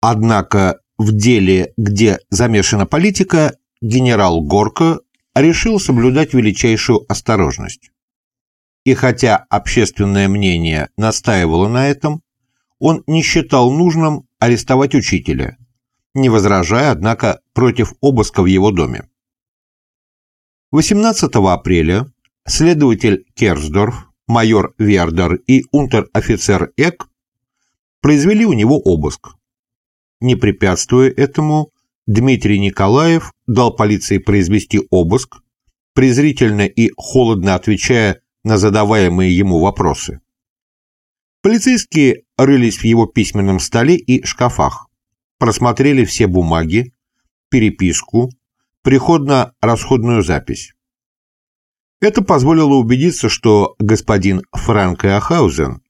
Однако в деле, где замешана политика, генерал Горко решил соблюдать величайшую осторожность. И хотя общественное мнение настаивало на этом, он не считал нужным арестовать учителя, не возражая, однако, против обыска в его доме. 18 апреля следователь Керсдорф, майор Вердер и унтер-офицер Эк произвели у него обыск. Не препятствуя этому, Дмитрий Николаев дал полиции произвести обыск, презрительно и холодно отвечая на задаваемые ему вопросы. Полицейские рылись в его письменном столе и шкафах, просмотрели все бумаги, переписку, приходно-расходную запись. Это позволило убедиться, что господин Франк Иохаузен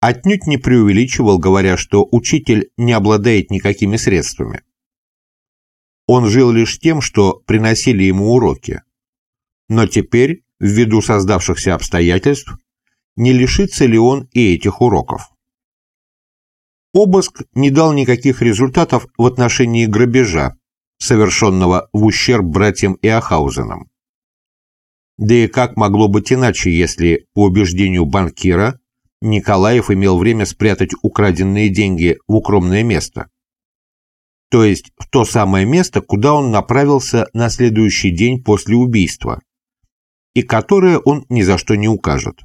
отнюдь не преувеличивал, говоря, что учитель не обладает никакими средствами. Он жил лишь тем, что приносили ему уроки. Но теперь, ввиду создавшихся обстоятельств, не лишится ли он и этих уроков. Обыск не дал никаких результатов в отношении грабежа, совершенного в ущерб братьям Иохаузенам. Да и как могло быть иначе, если, по убеждению банкира, Николаев имел время спрятать украденные деньги в укромное место? То есть в то самое место, куда он направился на следующий день после убийства, и которое он ни за что не укажет.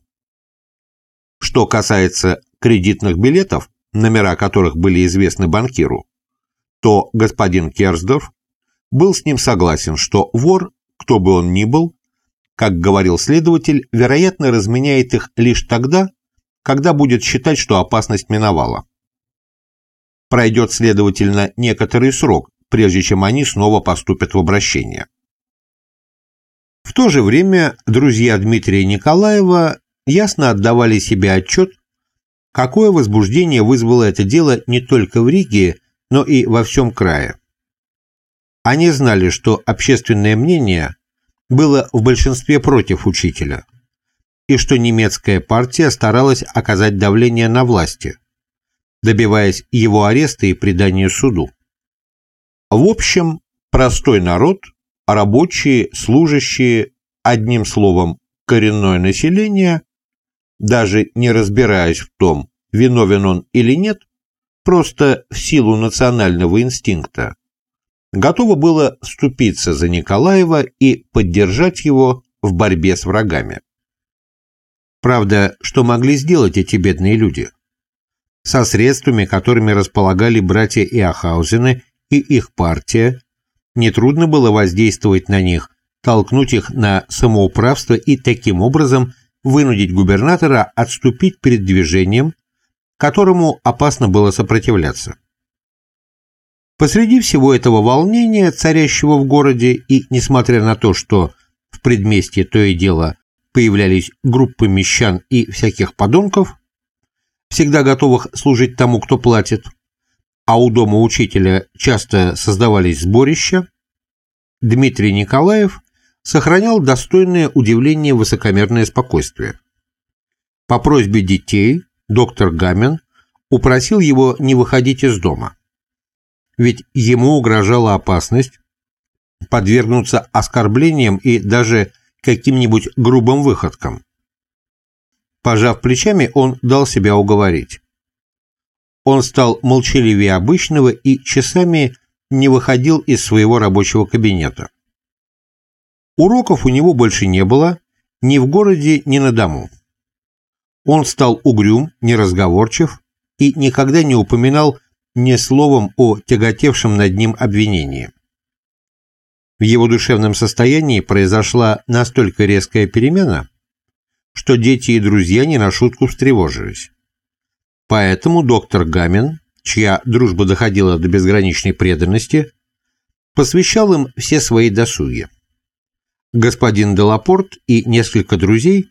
Что касается кредитных билетов, номера которых были известны банкиру, то господин Керсдорф был с ним согласен, что вор, кто бы он ни был, как говорил следователь, вероятно, разменяет их лишь тогда, когда будет считать, что опасность миновала. Пройдет, следовательно, некоторый срок, прежде чем они снова поступят в обращение. В то же время друзья Дмитрия Николаева ясно отдавали себе отчет, какое возбуждение вызвало это дело не только в Риге, но и во всем крае. Они знали, что общественное мнение было в большинстве против учителя, и что немецкая партия старалась оказать давление на власти, добиваясь его ареста и предания суду. В общем, простой народ, рабочие, служащие, одним словом, коренное население, даже не разбираясь в том, виновен он или нет, просто в силу национального инстинкта, готово было вступиться за Николаева и поддержать его в борьбе с врагами. Правда, что могли сделать эти бедные люди? Со средствами, которыми располагали братья Иохаузены и их партия, нетрудно было воздействовать на них, толкнуть их на самоуправство и таким образом вынудить губернатора отступить перед движением, которому опасно было сопротивляться. Посреди всего этого волнения, царящего в городе, и несмотря на то, что в предместье то и дело появлялись группы мещан и всяких подонков, всегда готовых служить тому, кто платит, а у дома учителя часто создавались сборища, Дмитрий Николаев сохранял достойное удивление высокомерное спокойствие. По просьбе детей доктор Гамин упросил его не выходить из дома ведь ему угрожала опасность подвергнуться оскорблениям и даже каким-нибудь грубым выходкам. Пожав плечами, он дал себя уговорить. Он стал молчаливее обычного и часами не выходил из своего рабочего кабинета. Уроков у него больше не было ни в городе, ни на дому. Он стал угрюм, неразговорчив и никогда не упоминал ни словом о тяготевшем над ним обвинении. В его душевном состоянии произошла настолько резкая перемена, что дети и друзья не на шутку встревожились. Поэтому доктор Гамин, чья дружба доходила до безграничной преданности, посвящал им все свои досуги. Господин Делапорт и несколько друзей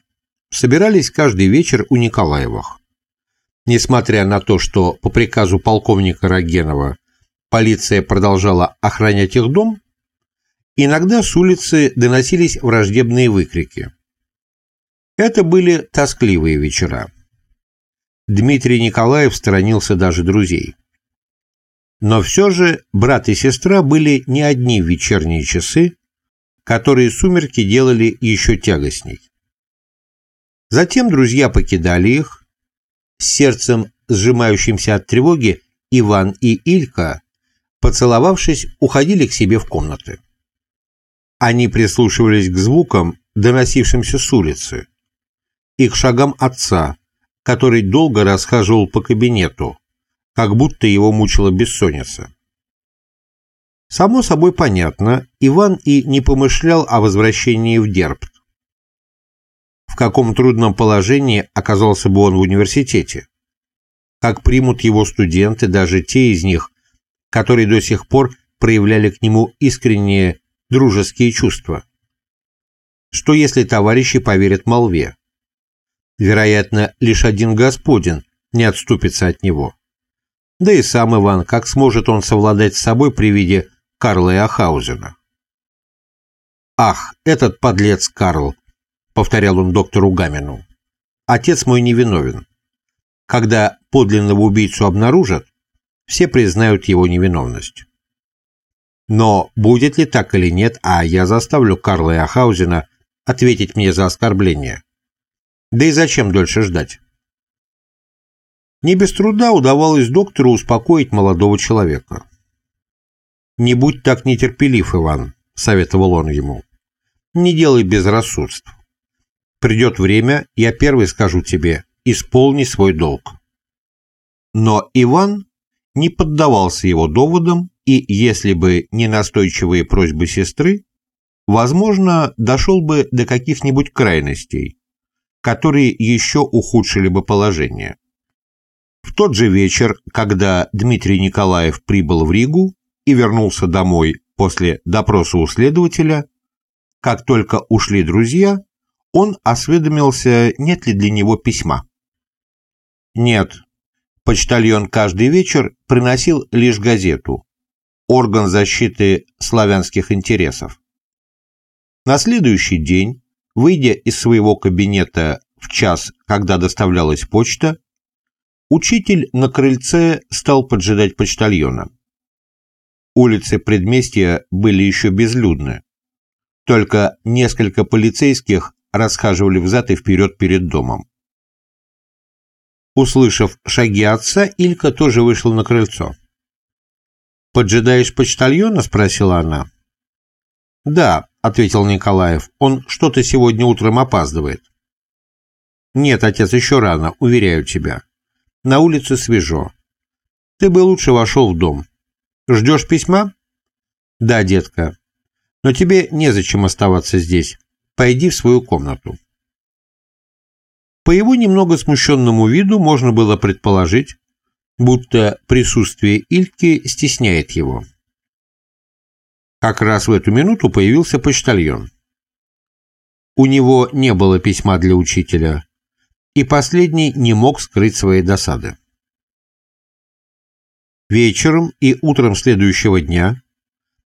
собирались каждый вечер у Николаевых. Несмотря на то, что по приказу полковника Рогенова полиция продолжала охранять их дом, иногда с улицы доносились враждебные выкрики. Это были тоскливые вечера. Дмитрий Николаев сторонился даже друзей. Но все же брат и сестра были не одни в вечерние часы, которые сумерки делали еще тягостней. Затем друзья покидали их, с сердцем сжимающимся от тревоги Иван и Илька, поцеловавшись, уходили к себе в комнаты. Они прислушивались к звукам, доносившимся с улицы, и к шагам отца, который долго расхаживал по кабинету, как будто его мучила бессонница. Само собой понятно, Иван и не помышлял о возвращении в Дербт. В каком трудном положении оказался бы он в университете? Как примут его студенты, даже те из них, которые до сих пор проявляли к нему искренние дружеские чувства? Что если товарищи поверят молве? Вероятно, лишь один господин не отступится от него. Да и сам Иван, как сможет он совладать с собой при виде Карла Иохаузена. «Ах, этот подлец Карл!» — повторял он доктору Гамину. «Отец мой невиновен. Когда подлинного убийцу обнаружат, все признают его невиновность. Но будет ли так или нет, а я заставлю Карла Иохаузена ответить мне за оскорбление. Да и зачем дольше ждать?» Не без труда удавалось доктору успокоить молодого человека. «Не будь так нетерпелив, Иван», — советовал он ему. «Не делай безрассудств. Придет время, я первый скажу тебе, исполни свой долг». Но Иван не поддавался его доводам, и если бы не настойчивые просьбы сестры, возможно, дошел бы до каких-нибудь крайностей, которые еще ухудшили бы положение. В тот же вечер, когда Дмитрий Николаев прибыл в Ригу, и вернулся домой после допроса у следователя, как только ушли друзья, он осведомился, нет ли для него письма. Нет. Почтальон каждый вечер приносил лишь газету «Орган защиты славянских интересов». На следующий день, выйдя из своего кабинета в час, когда доставлялась почта, учитель на крыльце стал поджидать почтальона. Улицы предместья были еще безлюдны. Только несколько полицейских расхаживали взад и вперед перед домом. Услышав шаги отца, Илька тоже вышел на крыльцо. «Поджидаешь почтальона?» – спросила она. «Да», – ответил Николаев, – «он что-то сегодня утром опаздывает». «Нет, отец, еще рано, уверяю тебя. На улице свежо. Ты бы лучше вошел в дом. Ждешь письма? Да, детка. Но тебе незачем оставаться здесь. Пойди в свою комнату. По его немного смущенному виду можно было предположить, будто присутствие Ильки стесняет его. Как раз в эту минуту появился почтальон. У него не было письма для учителя, и последний не мог скрыть своей досады. Вечером и утром следующего дня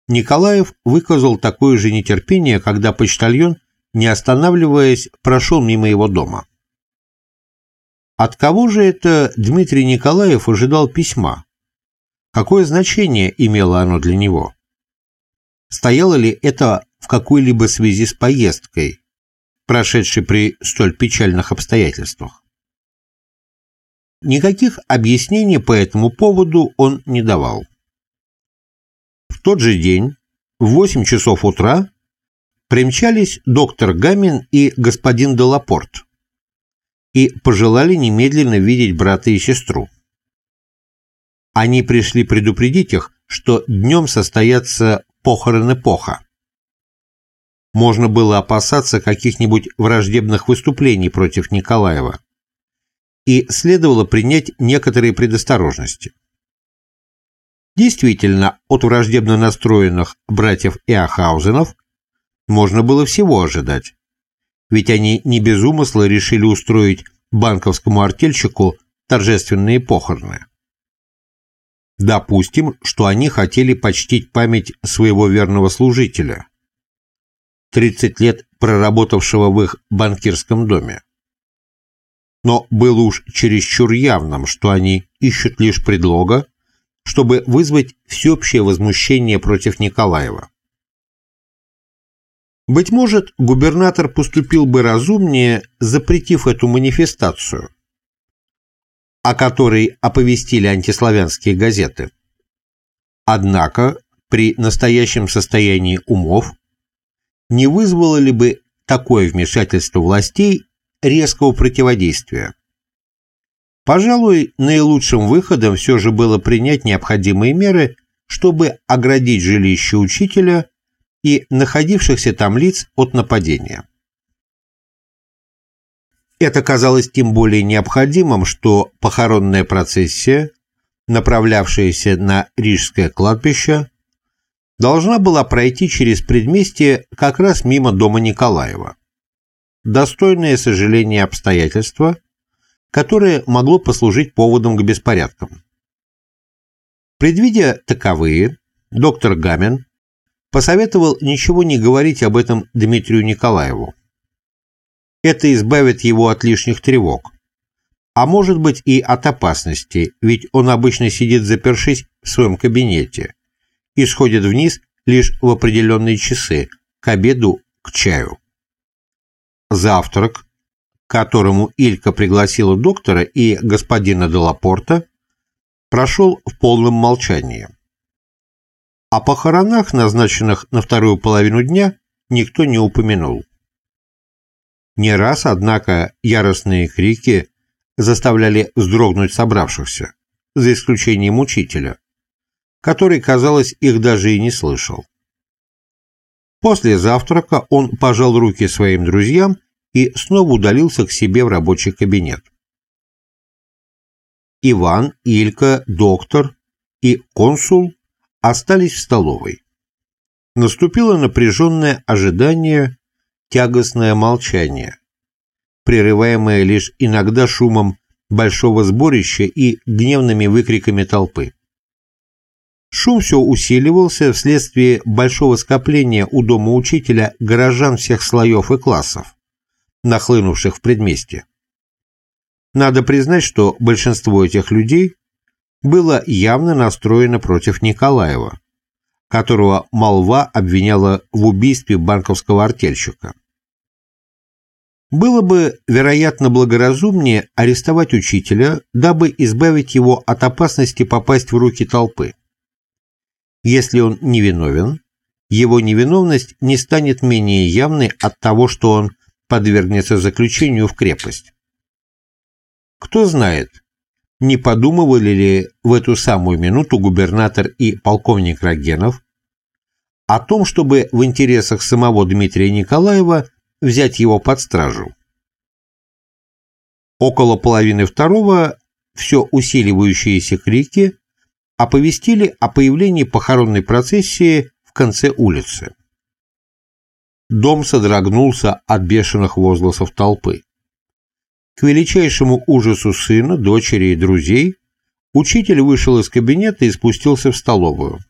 Николаев выказал такое же нетерпение, когда почтальон, не останавливаясь, прошел мимо его дома. От кого же это Дмитрий Николаев ожидал письма? Какое значение имело оно для него? Стояло ли это в какой-либо связи с поездкой, прошедшей при столь печальных обстоятельствах? Никаких объяснений по этому поводу он не давал. В тот же день, в 8 часов утра, примчались доктор Гамин и господин Делапорт и пожелали немедленно видеть брата и сестру. Они пришли предупредить их, что днем состоятся похороны Поха. Можно было опасаться каких-нибудь враждебных выступлений против Николаева и следовало принять некоторые предосторожности. Действительно, от враждебно настроенных братьев Иохаузенов можно было всего ожидать, ведь они не без умысла решили устроить банковскому артельщику торжественные похороны. Допустим, что они хотели почтить память своего верного служителя, 30 лет проработавшего в их банкирском доме но было уж чересчур явным, что они ищут лишь предлога, чтобы вызвать всеобщее возмущение против Николаева. Быть может, губернатор поступил бы разумнее, запретив эту манифестацию, о которой оповестили антиславянские газеты. Однако, при настоящем состоянии умов, не вызвало ли бы такое вмешательство властей резкого противодействия? Пожалуй, наилучшим выходом все же было принять необходимые меры, чтобы оградить жилище учителя и находившихся там лиц от нападения. Это казалось тем более необходимым, что похоронная процессия, направлявшаяся на Рижское кладбище, должна была пройти через предместье как раз мимо дома Николаева. Достойное сожаление обстоятельства, которое могло послужить поводом к беспорядкам. Предвидя таковые, доктор Гамин посоветовал ничего не говорить об этом Дмитрию Николаеву. Это избавит его от лишних тревог. А может быть и от опасности, ведь он обычно сидит запершись в своем кабинете и сходит вниз лишь в определенные часы, к обеду, к чаю. Завтрак, к которому Илька пригласила доктора и господина Делапорта, прошел в полном молчании. О похоронах, назначенных на вторую половину дня, никто не упомянул. Не раз, однако, яростные крики заставляли вздрогнуть собравшихся, за исключением учителя, который, казалось, их даже и не слышал. После завтрака он пожал руки своим друзьям и снова удалился к себе в рабочий кабинет. Иван, Илька, доктор и консул остались в столовой. Наступило напряженное ожидание, тягостное молчание, прерываемое лишь иногда шумом большого сборища и гневными выкриками толпы. Шум все усиливался вследствие большого скопления у дома учителя горожан всех слоев и классов, нахлынувших в предместье. Надо признать, что большинство этих людей было явно настроено против Николаева, которого молва обвиняла в убийстве банковского артельщика. Было бы, вероятно, благоразумнее арестовать учителя, дабы избавить его от опасности попасть в руки толпы. Если он невиновен, его невиновность не станет менее явной от того, что он подвергнется заключению в крепость. Кто знает, не подумывали ли в эту самую минуту губернатор и полковник Рогенов о том, чтобы в интересах самого Дмитрия Николаева взять его под стражу. Около половины второго все усиливающиеся крики оповестили о появлении похоронной процессии в конце улицы. Дом содрогнулся от бешеных возгласов толпы. К величайшему ужасу сына, дочери и друзей, учитель вышел из кабинета и спустился в столовую.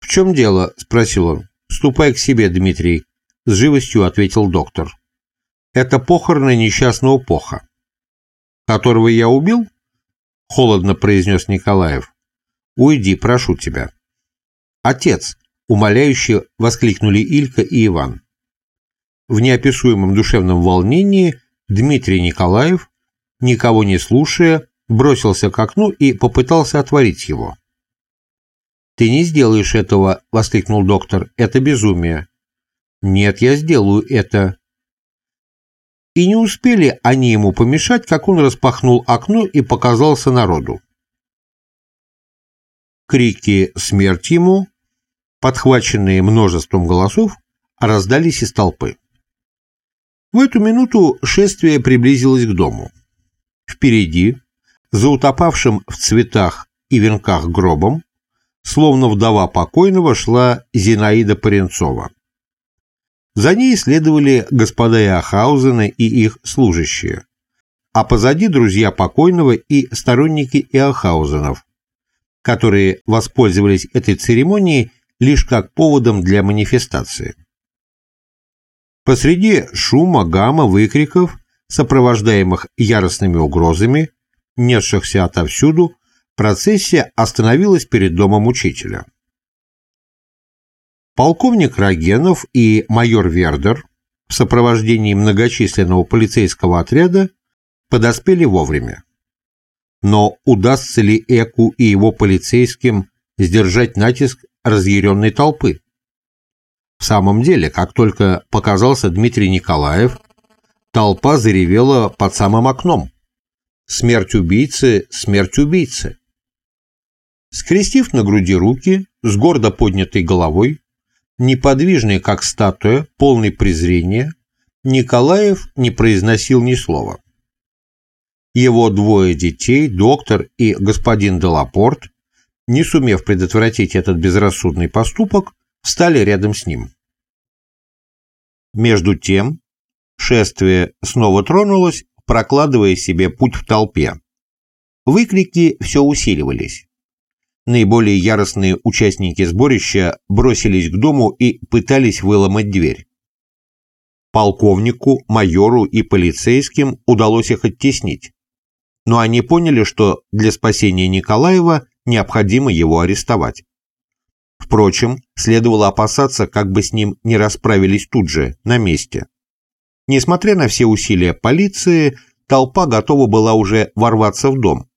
«В чем дело?» – спросил он. «Ступай к себе, Дмитрий», – с живостью ответил доктор. «Это похороны несчастного поха». «Которого я убил?» холодно произнес Николаев. «Уйди, прошу тебя». «Отец!» — умоляюще воскликнули Илька и Иван. В неописуемом душевном волнении Дмитрий Николаев, никого не слушая, бросился к окну и попытался отворить его. «Ты не сделаешь этого!» — воскликнул доктор. «Это безумие!» «Нет, я сделаю это!» И не успели они ему помешать, как он распахнул окно и показался народу. Крики «Смерть ему!», подхваченные множеством голосов, раздались из толпы. В эту минуту шествие приблизилось к дому. Впереди, за утопавшим в цветах и венках гробом, словно вдова покойного, шла Зинаида Паренцова. За ней следовали господа Иохаузены и их служащие, а позади друзья покойного и сторонники Иохаузенов, которые воспользовались этой церемонией лишь как поводом для манифестации. Посреди шума, гамма, выкриков, сопровождаемых яростными угрозами, несшихся отовсюду, Процессия остановилась перед домом учителя. Полковник Рогенов и майор Вердер в сопровождении многочисленного полицейского отряда подоспели вовремя. Но удастся ли Эку и его полицейским сдержать натиск разъяренной толпы? В самом деле, как только показался Дмитрий Николаев, толпа заревела под самым окном. Смерть убийцы, смерть убийцы. Скрестив на груди руки, с гордо поднятой головой, неподвижный как статуя, полный презрения, Николаев не произносил ни слова. Его двое детей, доктор и господин Делапорт, не сумев предотвратить этот безрассудный поступок, встали рядом с ним. Между тем, шествие снова тронулось, прокладывая себе путь в толпе. Выкрики все усиливались. Наиболее яростные участники сборища бросились к дому и пытались выломать дверь. Полковнику, майору и полицейским удалось их оттеснить, но они поняли, что для спасения Николаева необходимо его арестовать. Впрочем, следовало опасаться, как бы с ним не расправились тут же, на месте. Несмотря на все усилия полиции, толпа готова была уже ворваться в дом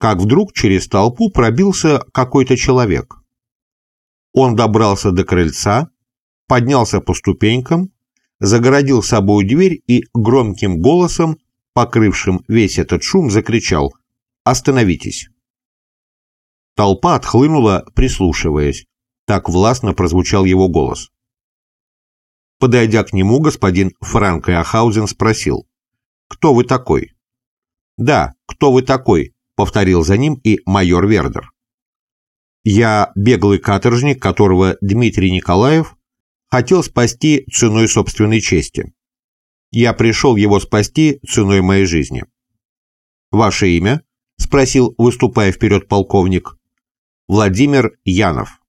как вдруг через толпу пробился какой-то человек. Он добрался до крыльца, поднялся по ступенькам, загородил собой дверь и громким голосом, покрывшим весь этот шум, закричал «Остановитесь!». Толпа отхлынула, прислушиваясь. Так властно прозвучал его голос. Подойдя к нему, господин Франк Иохаузен спросил «Кто вы такой?» «Да, кто вы такой?» повторил за ним и майор Вердер. Я беглый каторжник, которого Дмитрий Николаев хотел спасти ценой собственной чести. Я пришел его спасти ценой моей жизни. Ваше имя? Спросил, выступая вперед полковник. Владимир Янов.